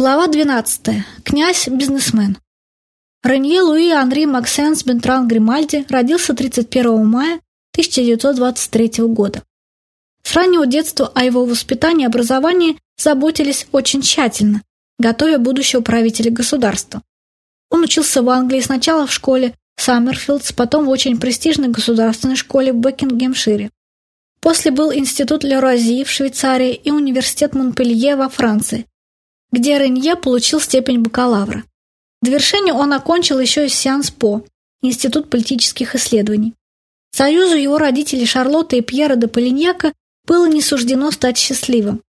Глава 12. Князь-бизнесмен. Ренье Луи Анри Максенс Бентран Гримальди родился 31 мая 1923 года. С раннего детства о его воспитании и образовании заботились очень тщательно, готовя будущего правителя государства. Он учился в Англии сначала в школе Саммерфилдс, потом в очень престижной государственной школе в Бекингемшире. После был институт Леруази в Швейцарии и университет Монпелье во Франции, где Ренье получил степень бакалавра. Довершение он окончил еще и Сианс-По, Институт политических исследований. Союзу его родителей Шарлотты и Пьера де Полиньяка было не суждено стать счастливым.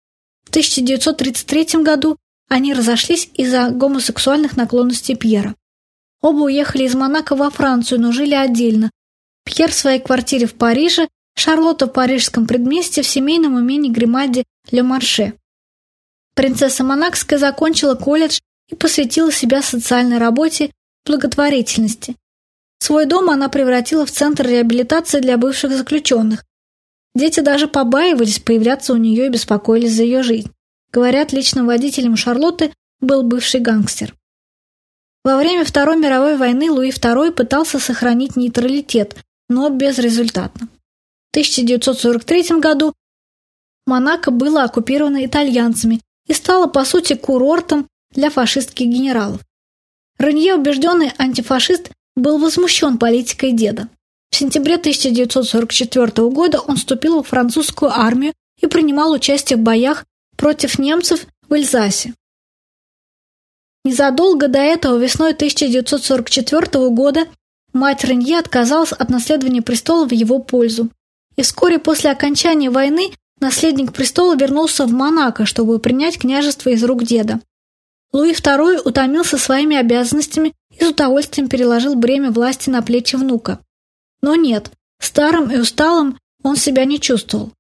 В 1933 году они разошлись из-за гомосексуальных наклонностей Пьера. Оба уехали из Монако во Францию, но жили отдельно. Пьер в своей квартире в Париже, Шарлотта в парижском предместье в семейном имении Гримальди Ле Марше. Принцесса Монакская закончила колледж и посвятила себя социальной работе благотворительности. Свой дом она превратила в центр реабилитации для бывших заключенных. Дети даже побаивались появляться у нее и беспокоились за ее жизнь. Говорят, личным водителем Шарлотты был бывший гангстер. Во время Второй мировой войны Луи II пытался сохранить нейтралитет, но безрезультатно. В 1943 году Монако было оккупировано итальянцами, и стала, по сути, курортом для фашистских генералов. Ранье, убежденный антифашист, был возмущен политикой деда. В сентябре 1944 года он вступил в французскую армию и принимал участие в боях против немцев в Эльзасе. Незадолго до этого, весной 1944 года, мать Ренье отказалась от наследования престола в его пользу. И вскоре после окончания войны наследник престола вернулся в Монако, чтобы принять княжество из рук деда. Луи II утомился своими обязанностями и с удовольствием переложил бремя власти на плечи внука. Но нет, старым и усталым он себя не чувствовал.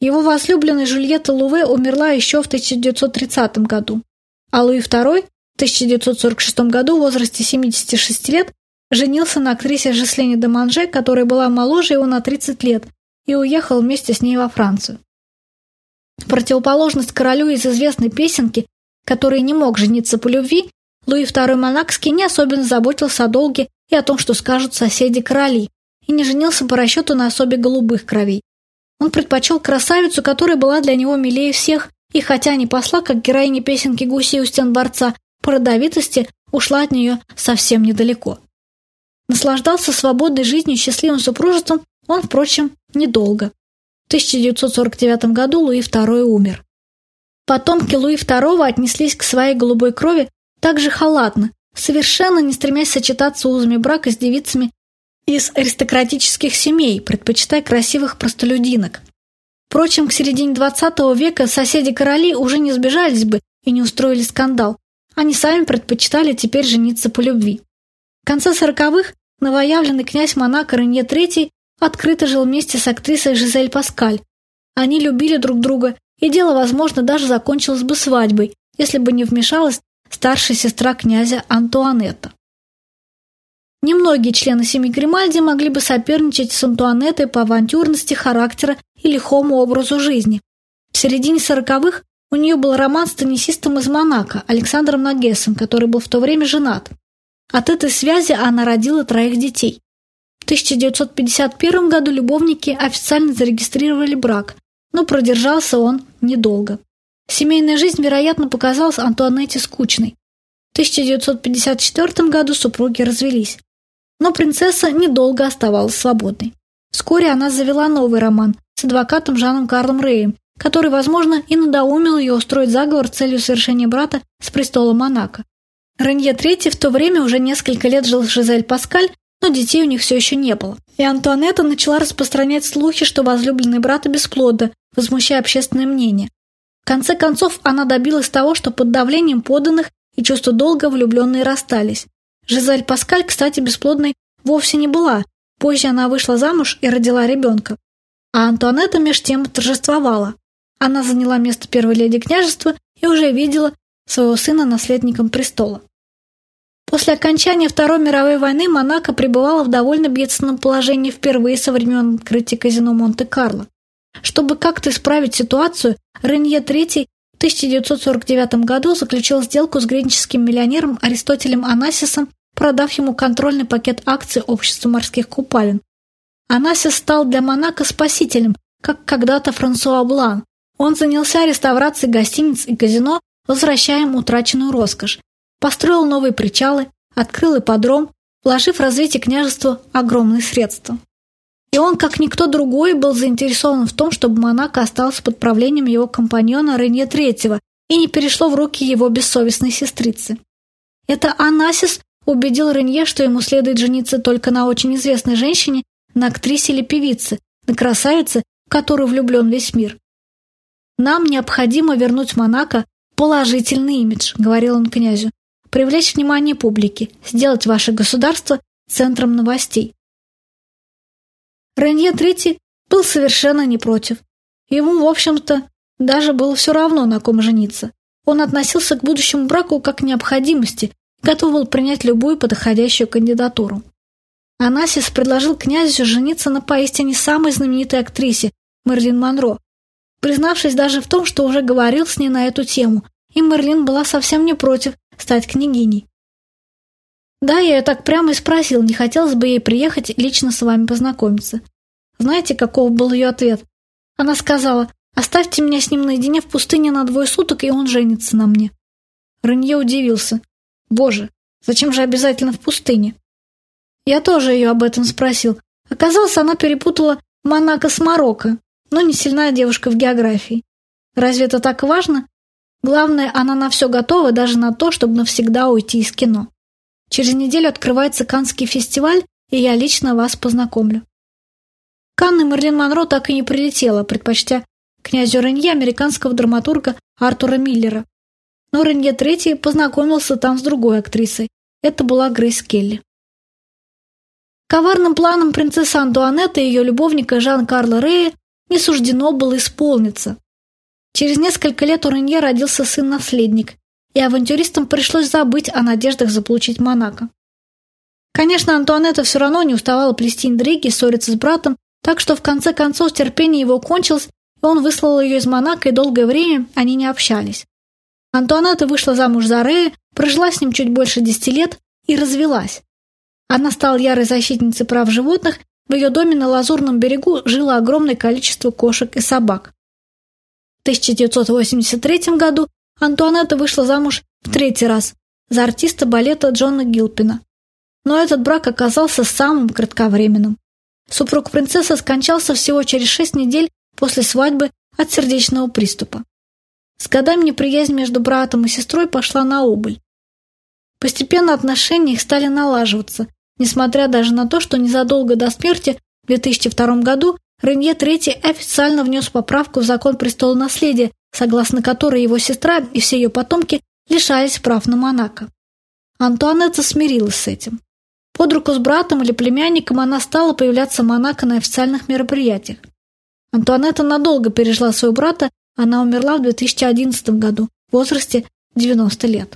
Его возлюбленная Жюльетта Луве умерла еще в 1930 году, а Луи II в 1946 году в возрасте 76 лет женился на актрисе Жеслене де Манже, которая была моложе его на 30 лет – и уехал вместе с ней во Францию. Противоположность королю из известной песенки, который не мог жениться по любви, Луи II Монакский не особенно заботился о долге и о том, что скажут соседи-короли, и не женился по расчету на особе голубых кровей. Он предпочел красавицу, которая была для него милее всех, и хотя не посла, как героиня песенки «Гуси у стен дворца», по родовитости ушла от нее совсем недалеко. Наслаждался свободной жизнью и счастливым супружеством он, впрочем, недолго. В 1949 году Луи II умер. Потомки Луи II отнеслись к своей голубой крови так же халатно, совершенно не стремясь сочетаться узами брака с девицами из аристократических семей, предпочитая красивых простолюдинок. Впрочем, к середине XX века соседи-короли уже не сбежались бы и не устроили скандал. Они сами предпочитали теперь жениться по любви. В конце сороковых новоявленный князь Монако Ренье III открыто жил вместе с актрисой Жизель Паскаль. Они любили друг друга, и дело, возможно, даже закончилось бы свадьбой, если бы не вмешалась старшая сестра князя Антуанетта. Немногие члены семьи Гримальди могли бы соперничать с Антуанеттой по авантюрности характера и лихому образу жизни. В середине сороковых у нее был роман с теннисистом из Монако, Александром Нагесом, который был в то время женат. От этой связи она родила троих детей. В 1951 году любовники официально зарегистрировали брак, но продержался он недолго. Семейная жизнь, вероятно, показалась Антуанетте скучной. В 1954 году супруги развелись. Но принцесса недолго оставалась свободной. Вскоре она завела новый роман с адвокатом Жаном Карлом Рэем, который, возможно, и надоумил ее устроить заговор с целью совершения брата с престола Монако. Ренье III в то время уже несколько лет жил Жизель Паскаль но детей у них все еще не было. И Антуанетта начала распространять слухи, что возлюбленный брат бесплодна, возмущая общественное мнение. В конце концов, она добилась того, что под давлением поданных и чувство долга влюбленные расстались. Жизель Паскаль, кстати, бесплодной вовсе не была. Позже она вышла замуж и родила ребенка. А Антуанетта меж тем торжествовала. Она заняла место первой леди княжества и уже видела своего сына наследником престола. После окончания Второй мировой войны Монако пребывала в довольно бедственном положении впервые со времен открытия казино Монте-Карло. Чтобы как-то исправить ситуацию, Ренье III 1949 году заключил сделку с греческим миллионером Аристотелем Анасисом, продав ему контрольный пакет акций общества морских купалин. Анасис стал для Монако спасителем, как когда-то Франсуа Блан. Он занялся реставрацией гостиниц и казино, возвращая им утраченную роскошь. Построил новые причалы, открыл ипподром, вложив в развитие княжества огромные средства. И он, как никто другой, был заинтересован в том, чтобы Монако осталось под правлением его компаньона Ренье III и не перешло в руки его бессовестной сестрицы. Это Анасис убедил Ренье, что ему следует жениться только на очень известной женщине, на актрисе или певице, на красавице, в которую влюблен весь мир. «Нам необходимо вернуть Монако положительный имидж», — говорил он князю, «привлечь внимание публики, сделать ваше государство центром новостей». Ренье Третий был совершенно не против. Ему, в общем-то, даже было все равно, на ком жениться. Он относился к будущему браку как к необходимости и готов был принять любую подходящую кандидатуру. Анасис предложил князю жениться на поистине самой знаменитой актрисе Мерлин Монро, признавшись даже в том, что уже говорил с ней на эту тему, и Мерлин была совсем не против стать княгиней. Да, я ее так прямо и спросил, не хотелось бы ей приехать лично с вами познакомиться. Знаете, каков был ее ответ? Она сказала, оставьте меня с ним наедине в пустыне на двое суток, и он женится на мне. Ренье удивился. Боже, зачем же обязательно в пустыне? Я тоже ее об этом спросил. Оказалось, она перепутала Монако с Марокко, но не сильная девушка в географии. Разве это так важно? Главное, она на все готова, даже на то, чтобы навсегда уйти из кино. Через неделю открывается Каннский фестиваль, и я лично вас познакомлю. Канны Мерлин Монро так и не прилетела, предпочтя князю Ренье американского драматурга Артура Миллера. Но Ренье III познакомился там с другой актрисой. Это была Грейс Келли. Коварным планом принцессы Антуанетты и ее любовника Жан-Карла Рея не суждено было исполниться. Через несколько лет у Ренье родился сын-наследник, и авантюристам пришлось забыть о надеждах заполучить Монако. Конечно, Антуанетта все равно не уставала плести интриги ссориться с братом, так что в конце концов терпение его кончилось, и он выслал ее из Монако, и долгое время они не общались. Антуанетта вышла замуж за Рея, прожила с ним чуть больше десяти лет и развелась. Она стала ярой защитницей прав животных, в ее доме на Лазурном берегу жило огромное количество кошек и собак. В 1983 году Антуанетта вышла замуж в третий раз за артиста балета Джона Гилпина. Но этот брак оказался самым кратковременным. Супруг принцессы скончался всего через шесть недель после свадьбы от сердечного приступа. С годами неприязнь между братом и сестрой пошла на убыль. Постепенно отношения их стали налаживаться, несмотря даже на то, что незадолго до смерти в 2002 году Ренье III официально внес поправку в закон престола наследия, согласно которой его сестра и все ее потомки лишались прав на Монако. Антуанетта смирилась с этим. Под руку с братом или племянником она стала появляться в Монако на официальных мероприятиях. Антуанетта надолго пережила своего брата, она умерла в 2011 году в возрасте 90 лет.